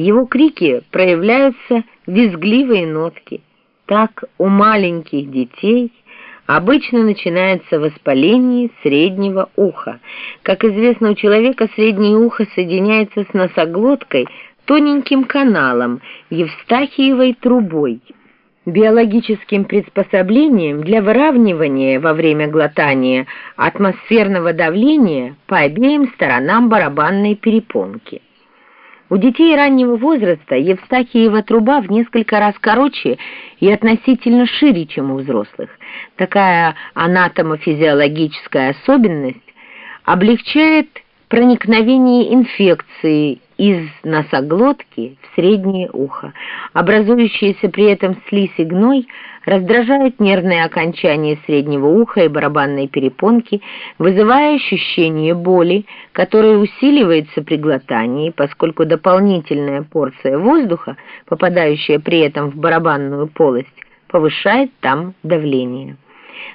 его крики проявляются визгливые нотки. Так у маленьких детей обычно начинается воспаление среднего уха. Как известно, у человека среднее ухо соединяется с носоглоткой тоненьким каналом, евстахиевой трубой, биологическим приспособлением для выравнивания во время глотания атмосферного давления по обеим сторонам барабанной перепонки. У детей раннего возраста Евстахиева труба в несколько раз короче и относительно шире, чем у взрослых. Такая анатомофизиологическая особенность облегчает проникновение инфекции из носоглотки в среднее ухо. Образующиеся при этом слизь и гной раздражают нервные окончания среднего уха и барабанной перепонки, вызывая ощущение боли, которое усиливается при глотании, поскольку дополнительная порция воздуха, попадающая при этом в барабанную полость, повышает там давление.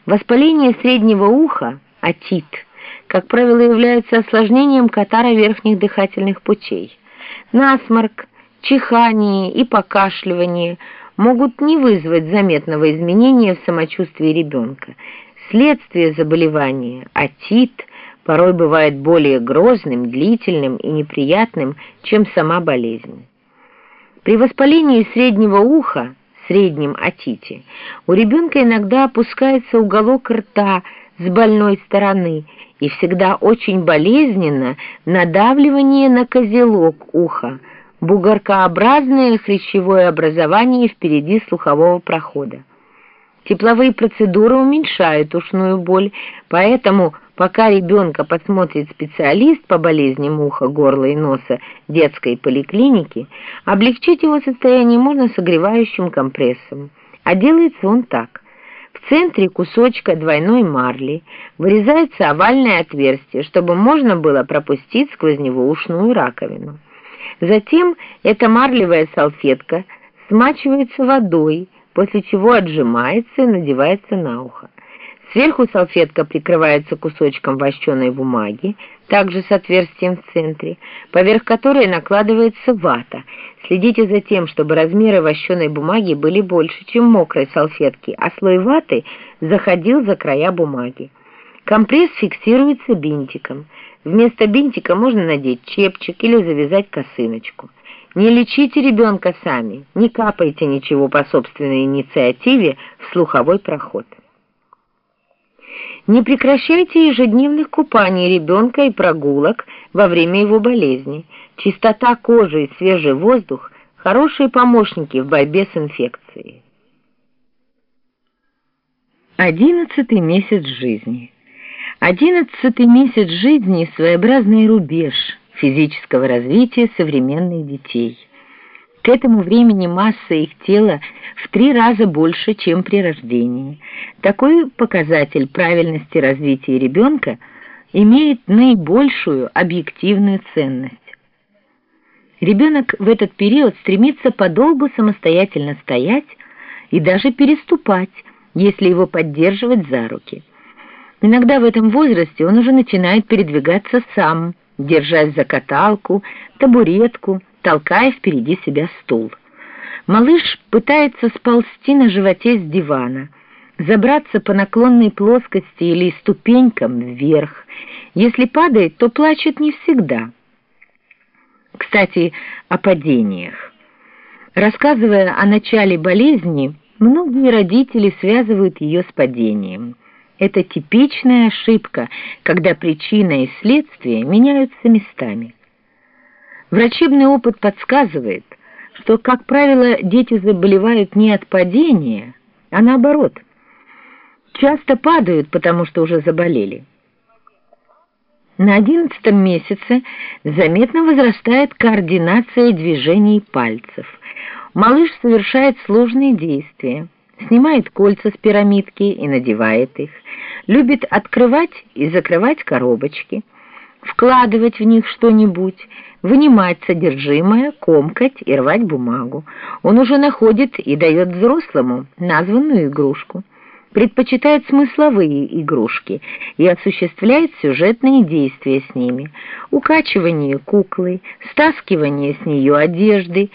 Воспаление среднего уха, отит – как правило, являются осложнением катара верхних дыхательных путей. Насморк, чихание и покашливание могут не вызвать заметного изменения в самочувствии ребенка. Следствие заболевания, отит, порой бывает более грозным, длительным и неприятным, чем сама болезнь. При воспалении среднего уха, среднем отите, у ребенка иногда опускается уголок рта с больной стороны и всегда очень болезненно надавливание на козелок уха, бугоркообразное хрящевое образование впереди слухового прохода. Тепловые процедуры уменьшают ушную боль, поэтому пока ребенка посмотрит специалист по болезням уха, горла и носа детской поликлиники, облегчить его состояние можно согревающим компрессом. А делается он так. Центре кусочка двойной марли вырезается овальное отверстие, чтобы можно было пропустить сквозь него ушную раковину. Затем эта марлевая салфетка смачивается водой, после чего отжимается и надевается на ухо. Сверху салфетка прикрывается кусочком вощеной бумаги, также с отверстием в центре, поверх которой накладывается вата. Следите за тем, чтобы размеры вощеной бумаги были больше, чем мокрой салфетки, а слой ваты заходил за края бумаги. Компресс фиксируется бинтиком. Вместо бинтика можно надеть чепчик или завязать косыночку. Не лечите ребенка сами, не капайте ничего по собственной инициативе в слуховой проход. Не прекращайте ежедневных купаний ребенка и прогулок во время его болезни. Чистота кожи и свежий воздух – хорошие помощники в борьбе с инфекцией. Одиннадцатый месяц жизни. Одиннадцатый месяц жизни – своеобразный рубеж физического развития современных детей – к этому времени масса их тела в три раза больше, чем при рождении. Такой показатель правильности развития ребенка имеет наибольшую объективную ценность. Ребенок в этот период стремится подолгу самостоятельно стоять и даже переступать, если его поддерживать за руки. Иногда в этом возрасте он уже начинает передвигаться сам, держась за каталку, табуретку, толкая впереди себя стул. Малыш пытается сползти на животе с дивана, забраться по наклонной плоскости или ступенькам вверх. Если падает, то плачет не всегда. Кстати, о падениях. Рассказывая о начале болезни, многие родители связывают ее с падением. Это типичная ошибка, когда причина и следствие меняются местами. Врачебный опыт подсказывает, что, как правило, дети заболевают не от падения, а наоборот. Часто падают, потому что уже заболели. На одиннадцатом месяце заметно возрастает координация движений пальцев. Малыш совершает сложные действия, снимает кольца с пирамидки и надевает их, любит открывать и закрывать коробочки, вкладывать в них что-нибудь, вынимать содержимое, комкать и рвать бумагу. Он уже находит и дает взрослому названную игрушку. предпочитает смысловые игрушки и осуществляет сюжетные действия с ними, укачивание куклы, стаскивание с нее одежды,